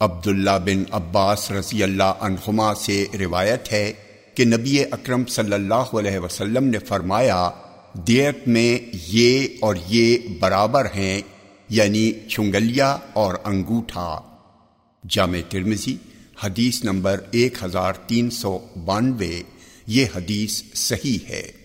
عبداللہ بن عباس رضی اللہ عنہما سے روایت ہے کہ نبی اکرم صلی اللہ علیہ وسلم نے فرمایا، دیت میں یہ اور یہ برابر ہیں یعنی چنگلیا اور انگوٹھا۔ جامع ترمزی حدیث نمبر ایک ہزار تین سو بانوے۔ یہ حدیث صحیح ہے۔